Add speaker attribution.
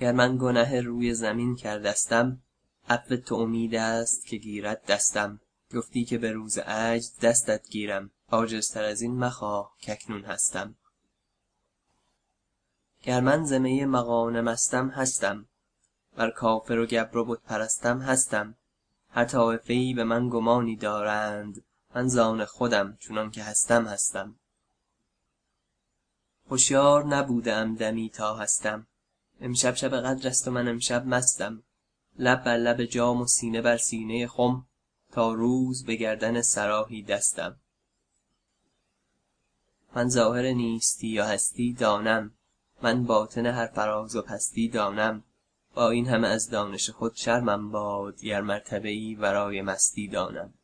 Speaker 1: گر من گنه روی زمین کردستم عفو تو امید است که گیرد دستم. گفتی که به روز عجز دستت گیرم. عاجزتر از این مخواه کاکنون هستم. گر من ز می مغانه مستم هستم. ور کافر و گبر و بت پرستم هستم. هر طایفه ای به من گمانی دارند. من زان خودم چنان که هستم هستم. هشیار نبوده ام دمی تا هستم. امشب شب قدر است و من امشب مستم. لب بر لب جام و سینه بر سینه خم تا روز به گردن صراحی دستم. من ظاهر نیستی و هستی دانم. من باطن هر فراز و پستی دانم. با این همه از دانش خود شرمم باد گر مرتبه ای ورای مستی دانم.